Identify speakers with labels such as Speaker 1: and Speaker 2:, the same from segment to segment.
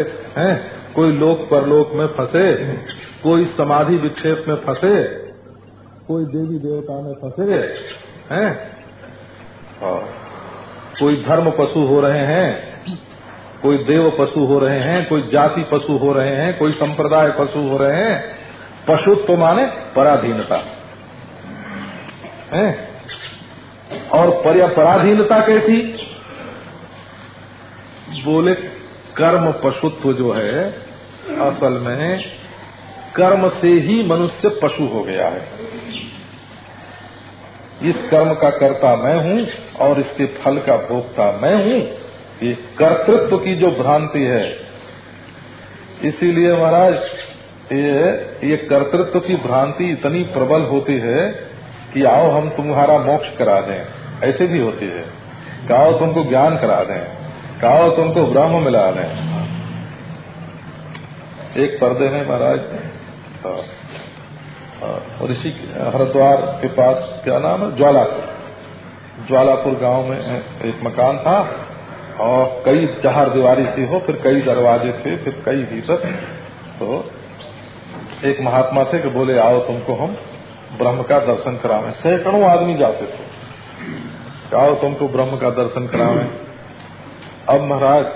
Speaker 1: हैं? कोई लोक परलोक में फंसे? कोई समाधि विक्षेप में फंसे? कोई देवी देवता में फंसे? हैं? कोई धर्म पशु हो रहे हैं? कोई देव पशु हो रहे हैं? कोई जाति पशु हो रहे हैं? कोई संप्रदाय पशु हो रहे हैं? पशुत्व माने पराधीनता। है? और पराधीनता कैसी? बोले कर्म पशुत्व जो है, असल में कर्म से ही मनुष्य पशु हो गया है। इस कर्म का कर्ता मैं हूँ और इसके फल का भोक्ता मैं हूँ। ये कर्तृत्व की जो भ्रांति है। इसीलिए महाराज, ये ये कर्तृत्व की भ्रांति इतनी प्रबल होती है कि आओ हम तुम्हारा मोक्ष करा दें। ऐसे भी होती है। आओ तुमको ज्ञान करा दें। कहो, तुमको ब्रह्म मिला दें एक पर्दे में महाराज। ऋषि हरिद्वार के पास क्या नाम है? ज्वालापुर। ज्वालापुर गाँव में एक मकान था। और कई चार दीवारी थी हो फिर कई दरवाजे थे, फिर कई भीतर। तो एक महात्मा थे कि बोले, आओ तुमको हम ब्रह्म का दर्शन करावे सैकड़ों आदमी जाते थे। आओ तुमको ब्रह्म का दर्शन करावे अब महाराज,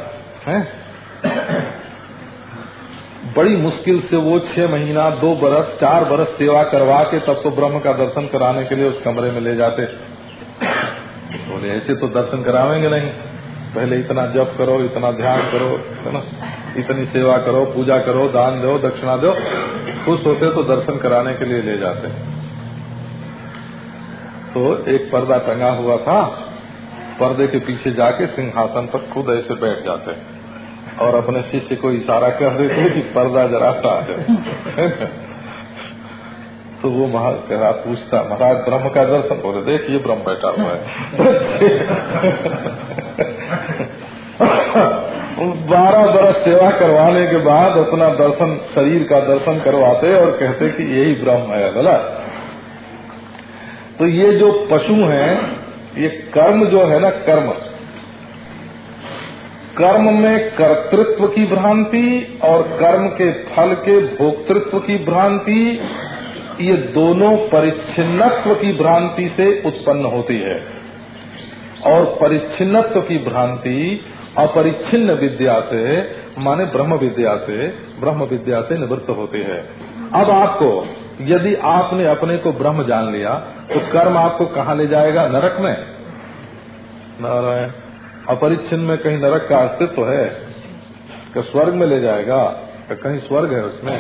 Speaker 1: हैं? बड़ी मुश्किल से वो छह महीना, दो बरस, चार बरस सेवा करवा के तब तो ब्रह्म का दर्शन कराने के लिए उस कमरे में ले जाते। बोले, ऐसे तो दर्शन करावेंगे नहीं। पहले इतना जप करो, इतना ध्यान करो, है ना? इतनी सेवा करो, पूजा करो, दान दो, दक्षिणा दो। खुश होते तो दर्शन कराने के लिए ले जाते। तो एक पर्दा टंगा हुआ था। पर्दे के पीछे जाके सिंहासन पर खुद ऐसे बैठ जाते हैं। और अपने शिष्य को इशारा कर देते हैं कि पर्दा जरा सा है। तो वो महाराज पूछता, महाराज, ब्रह्म का दर्शन बोले देख ये ब्रह्म बैठा हुआ है। बारह बरस सेवा करवाने के बाद अपना दर्शन, शरीर का दर्शन करवाते और कहते कि यही ब्रह्म है, बोला। तो ये जो पशु हैं ये कर्म जो है ना, कर्म। कर्म में कर्तृत्व की भ्रांति और कर्म के फल के भोक्तृत्व की भ्रांति, ये दोनों परिच्छिन्नत्व की भ्रांति से उत्पन्न होती है। और परिच्छिन्नत्व की भ्रांति, अपरिच्छिन्न विद्या से, माने ब्रह्म विद्या से, ब्रह्म विद्या से निवृत्त होती है। अब आपको यदि आपने अपने को ब्रह्म जान लिया तो कर्म आपको कहाँ ले जाएगा? नरक में? नारायण अपरिच्छिन्न में कहीं नरक का अस्तित्व है कि स्वर्ग में ले जाएगा कि कहीं स्वर्ग है उसमें।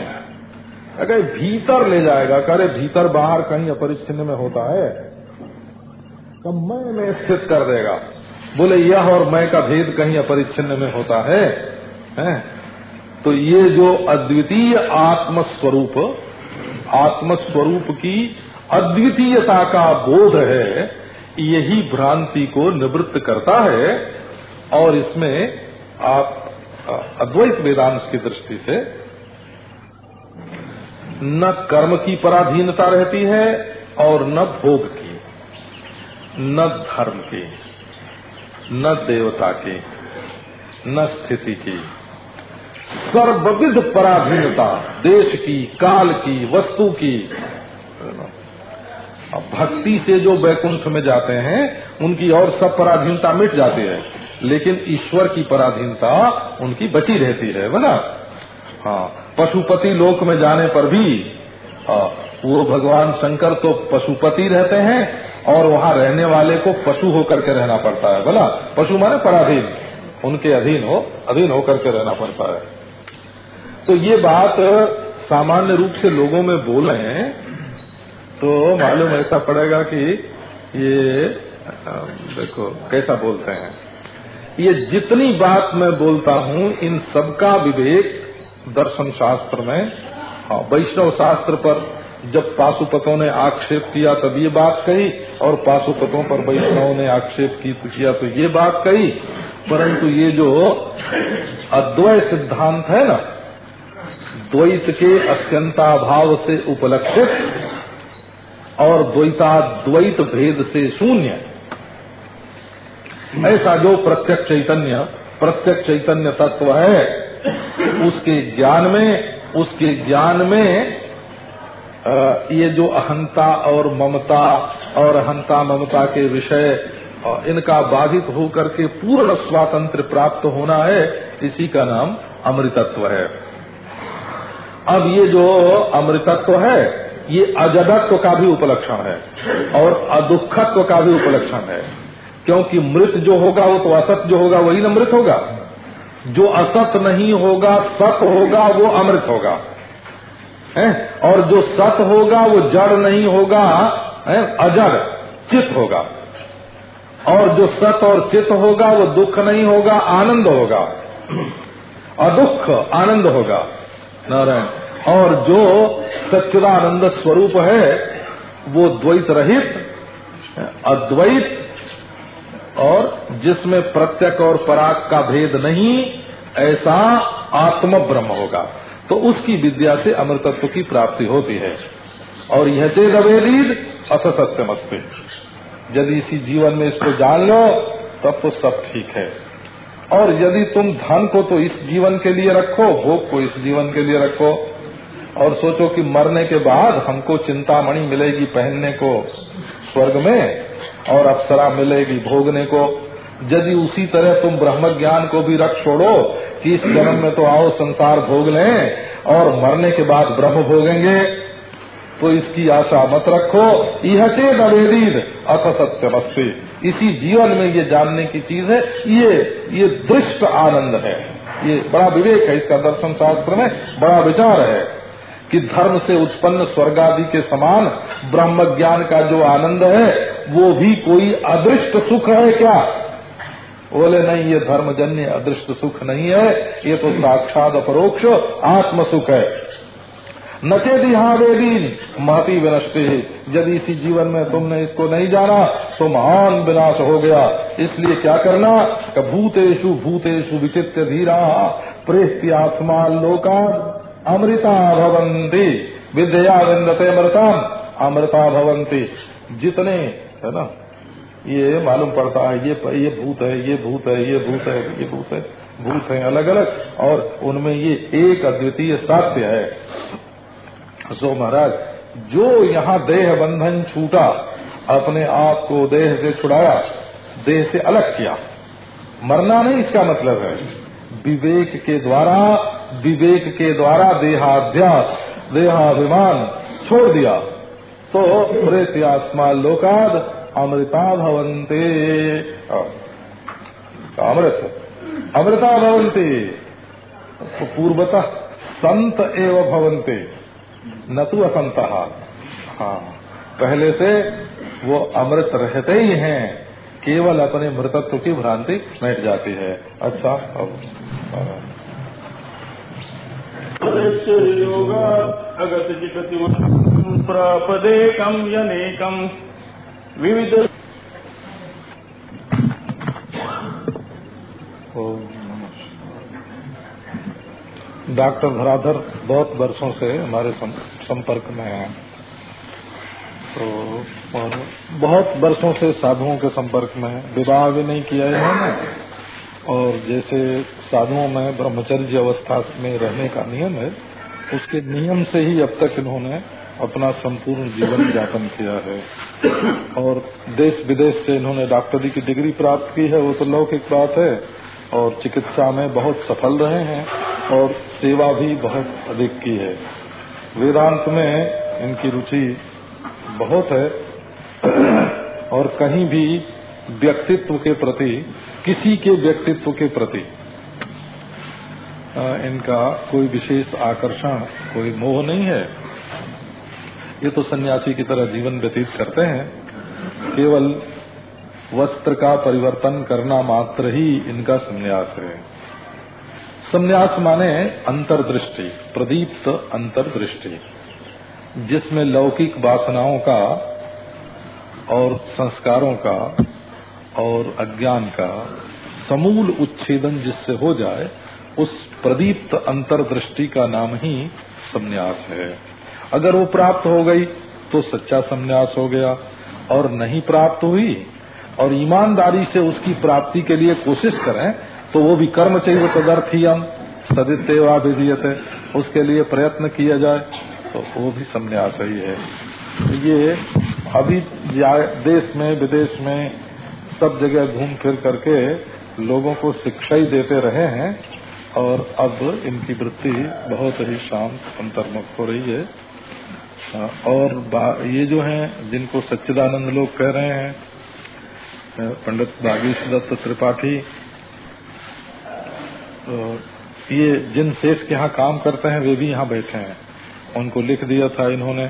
Speaker 1: कहीं भीतर ले जाएगा करे भीतर बाहर कहीं अपरिच्छिन्न में होता है तो मैं में स्थित कर देगा। बोले यह और मैं का भेद कहीं अपरिच्छिन्न में होता है, है? तो ये जो अद्वितीय आत्मस्वरूप आत्मस्वरूप की अद्वितीयता का बोध है, यही भ्रांति को निवृत्त करता है, और इसमें आप, अद्वैत वेदांत की दृष्टि से न कर्म की पराधीनता रहती है और न भोग की, न धर्म की, न देवता की, न स्थिति की। सर्वविध पराधीनता देश की काल की वस्तु की। भक्ति से जो वैकुंठ में जाते हैं उनकी और सब पराधीनता मिट जाती है। लेकिन ईश्वर की पराधीनता उनकी बची रहती है बना हाँ पशुपति लोक में जाने पर भी हाँ, वो भगवान शंकर तो पशुपति रहते हैं और वहाँ रहने वाले को पशु होकर के रहना पड़ता है बोला? पशु माने पराधीन। उनके अधीन हो अधीन होकर के रहना पड़ता है। तो ये बात सामान्य रूप से लोगों में बोल रहे हैं तो मालूम ऐसा पड़ेगा कि ये देखो कैसा बोलते हैं। ये जितनी बात मैं बोलता हूँ इन सबका विवेक दर्शन शास्त्र में हाँ, वैष्णव शास्त्र पर जब पाशुपतों ने आक्षेप किया तब ये बात कही और पाशुपतों पर वैष्णव ने आक्षेप किया तो ये बात कही। परंतु ये जो अद्वैत सिद्धांत है ना द्वैत के अत्यंताभाव से उपलक्षित और द्वैताद्वैत भेद से शून्य। ऐसा जो प्रत्यक्ष चैतन्य प्रत्यक्ष चैतन्य तत्व है, उसके ज्ञान में, उसके ज्ञान में ये जो अहंता और ममता और अहंता ममता के विषय इनका बाधित होकर के पूर्ण स्वातंत्र प्राप्त होना है, इसी का नाम अमृतत्व है। अब ये जो अमृतत्व है, ये अजडत्व का भी उपलक्षण है और अदुखत्व का भी उपलक्षण है। क्योंकि मृत जो होगा, वो तो असत जो होगा, वही न मृत होगा। जो असत नहीं होगा, सत होगा, वो अमृत होगा। है? और जो सत होगा, वो जड़ नहीं होगा, है? अजड़, चित होगा। और जो सत और चित होगा, वो दुख नहीं होगा, आनंद होगा। अदुख, आनंद होगा। नारायण। और जो सच्चिदानंद स्वरूप है, वो द्वैत रहित, अद्वैत, और जिसमें प्रत्यक और पराग का भेद नहीं, ऐसा आत्म ब्रह्म होगा। तो उसकी विद्या से अमृतत्व की प्राप्ति होती है। और यह चेत अवेदीद अस यदि इसी जीवन में इसको जान लो, तब तो सब ठीक है। और यदि तुम धन को तो इस जीवन के लिए रखो, भोग को इस जीवन के लिए रखो, और सोचो कि मरने के बाद हमको चिंतामणि मिलेगी पहनने को स्वर्ग में, और अप्सरा मिलेगी भोगने को। यदि उसी तरह तुम ब्रह्म ज्ञान को भी रख छोड़ो कि इस जन्म में तो आओ संसार भोग लें, और मरने के बाद ब्रह्म भोगेंगे तो इसकी आशा मत रखो। यह चेत अवेदीद अथ सत्यमस्ती इसी जीवन में ये जानने की चीज़ है, ये ये दृष्ट आनंद है। ये बड़ा विवेक है इसका दर्शन शास्त्र में, बड़ा विचार है कि धर्म से उत्पन्न स्वर्ग आदि के समान ब्रह्म ज्ञान का जो आनंद है, वो भी कोई अदृष्ट सुख है क्या? बोले, नहीं, ये धर्मजन्य अदृष्ट सुख नहीं है। ये तो साक्षात अपरोक्ष आत्म सुख है। नचे दिहावेदीन महती विनष्टि। यदि इसी जीवन में तुमने इसको नहीं जाना तो महान विनाश हो गया। इसलिए क्या करना? भूतेषु भूतेषु विचित्र धीरा। प्रेत्यात्मान लोका अमृता भवंती विद्या विन्दते अमृतम। अमृता भवंती जितने, है ना? ये मालूम पड़ता है, ये ये भूत है, ये भूत है, ये भूत है, ये भूत है। भूत है अलग अलग और उनमें ये एक अद्वितीय सत्य है। सो महाराज, जो यहाँ देह बंधन छूटा, अपने आप को देह से छुड़ाया, देह से अलग किया। मरना नहीं इसका मतलब है। विवेक के द्वारा, विवेक के द्वारा देहाध्यास, देहाभिमान छोड़ दिया। तो प्रेत्यात्मा लोकाद अमृता भवंते अमृत। अमृता भवंते तो पूर्वतः संत एवं भवंते न तो असंत हाँ। पहले से वो अमृत रहते ही हैं, केवल अपने मृतत्व की भ्रांति मिट जाती है। अच्छा अब,
Speaker 2: अगत प्रापदेकम यनेकम विविध
Speaker 1: डॉक्टर धराधर बहुत वर्षों से हमारे संपर्क में हैं। तो और बहुत वर्षों से साधुओं के संपर्क में है। विवाह भी नहीं किया है इन्होंने। और जैसे साधुओं में ब्रह्मचर्य अवस्था में रहने का नियम है, उसके नियम से ही अब तक इन्होंने अपना संपूर्ण जीवन यापन किया है। और देश विदेश से इन्होंने डॉक्टरी की डिग्री प्राप्त की है, वो तो लौकिक बात है। और चिकित्सा में बहुत सफल रहे हैं। और सेवा भी बहुत अधिक की है। वेदांत में इनकी रुचि बहुत है। और कहीं भी व्यक्तित्व के प्रति, किसी के व्यक्तित्व के प्रति इनका कोई विशेष आकर्षण, कोई मोह नहीं है। ये तो सन्यासी की तरह जीवन व्यतीत करते हैं। केवल वस्त्र का परिवर्तन करना मात्र ही इनका संन्यास है। संन्यास माने अंतर्दृष्टि, प्रदीप्त अंतर्दृष्टि, जिसमें लौकिक वासनाओं का और संस्कारों का और अज्ञान का समूल उच्छेदन जिससे हो जाए, उस प्रदीप्त अंतर्दृष्टि का नाम ही संन्यास है। अगर वो प्राप्त हो गई तो सच्चा संन्यास हो गया। और नहीं प्राप्त हुई, और ईमानदारी से उसकी प्राप्ति के लिए कोशिश करें तो वो भी कर्म चाहिए तदर्थ ही हम सदित्यवा विधीयते, उसके लिए प्रयत्न किया जाए तो वो भी संन्यास ही। है ये अभी देश में, विदेश में सब जगह घूम फिर करके लोगों को शिक्षा ही देते रहे हैं, और अब इनकी वृत्ति बहुत ही शांत अंतर्मुख हो रही है। और ये जो हैं, जिनको सच्चिदानंद लोग कह रहे हैं, पंडित बागीश दत्त त्रिपाठी ये जिन सेठ के यहाँ काम करते हैं वे भी यहाँ बैठे हैं। उनको लिख दिया था इन्होंने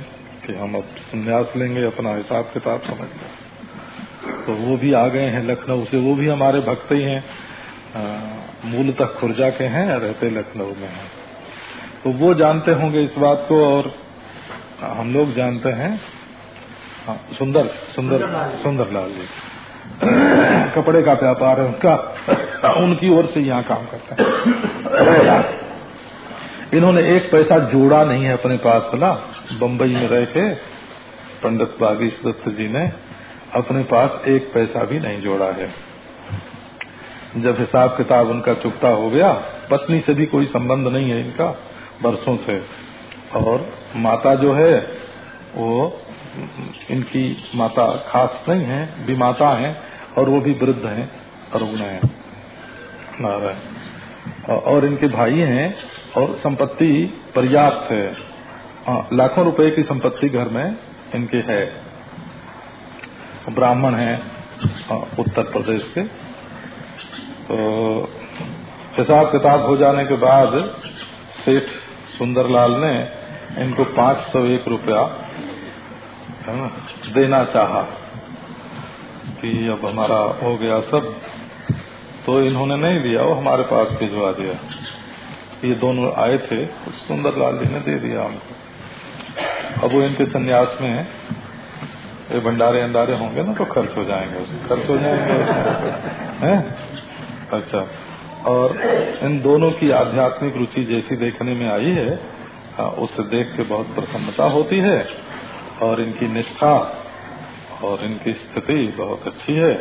Speaker 1: कि हम अब संन्यास लेंगे अपना हिसाब किताब समझ लें। तो वो भी आ गए हैं लखनऊ से। वो भी हमारे भक्त ही हैं। मूलतः खुर्जा के हैं रहते लखनऊ में हैं। तो वो जानते होंगे इस बात को और हम लोग जानते हैं। हाँ, सुंदर सुंदर सुंदर लाल जी। कपड़े का व्यापार है उनका। उनकी ओर से यहाँ काम करता है। इन्होंने एक पैसा जोड़ा नहीं है अपने पास ना बम्बई में रह के पंडित बागेश दत्त जी ने अपने पास एक पैसा भी नहीं जोड़ा है। जब हिसाब किताब उनका चुकता हो गया, पत्नी से भी कोई संबंध नहीं है इनका, बरसों से। और माता जो है, वो इनकी माता खास नहीं है बीमाता है और वो भी वृद्ध हैं रुग्ण है। और इनके भाई हैं और संपत्ति पर्याप्त है। लाखों रुपए की संपत्ति घर में इनके है। ब्राह्मण है उत्तर प्रदेश के। तो हिसाब किताब हो जाने के बाद सेठ सुंदरलाल ने इनको पाँच सौ एक रुपया देना चाहा कि अब हमारा हो गया सब तो इन्होंने नहीं दिया, वो हमारे पास भिजवा दिया। ये दोनों आए थे तो सुंदरलाल जी ने दे दिया हमको। अब वो इनके संन्यास में ये भंडारे अंडारे होंगे ना तो खर्च हो जाएँगे उसमें। खर्च हो जाएँगे। हैं? अच्छा। और इन दोनों की आध्यात्मिक रुचि जैसी देखने में आई है, उससे देख के बहुत प्रसन्नता होती है। और इनकी निष्ठा और इनकी स्थिति बहुत अच्छी है।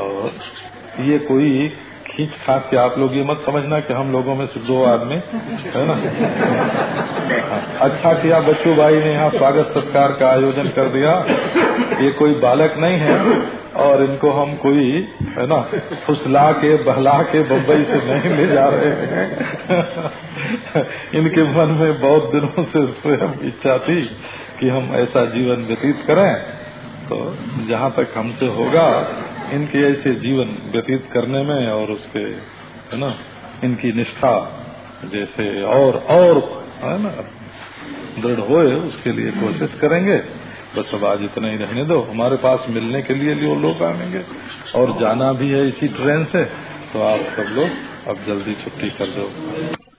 Speaker 1: और ये कोई खींच खास के आप लोग ये मत समझना कि हम लोगों में से दो आदमी है ना? अच्छा किया बच्चू भाई ने यहाँ स्वागत सत्कार का आयोजन कर दिया। ये कोई बालक नहीं है और इनको हम कोई, है ना, फुसला के, बहला के बम्बई से नहीं ले जा रहे हैं। इनके मन में बहुत दिनों से स्वयं इच्छा थी। कि हम ऐसा जीवन व्यतीत करें तो जहाँ तक हमसे होगा, इनके ऐसे जीवन व्यतीत करने में और उसके, है ना, इनकी निष्ठा जैसे और और, है ना, दृढ़ होए उसके लिए कोशिश करेंगे। बस अब आज इतना ही रहने दो। हमारे पास मिलने के लिए लिए लोग आएँगे। और जाना भी है इसी ट्रेन से। तो आप सब लोग अब जल्दी छुट्टी कर दो।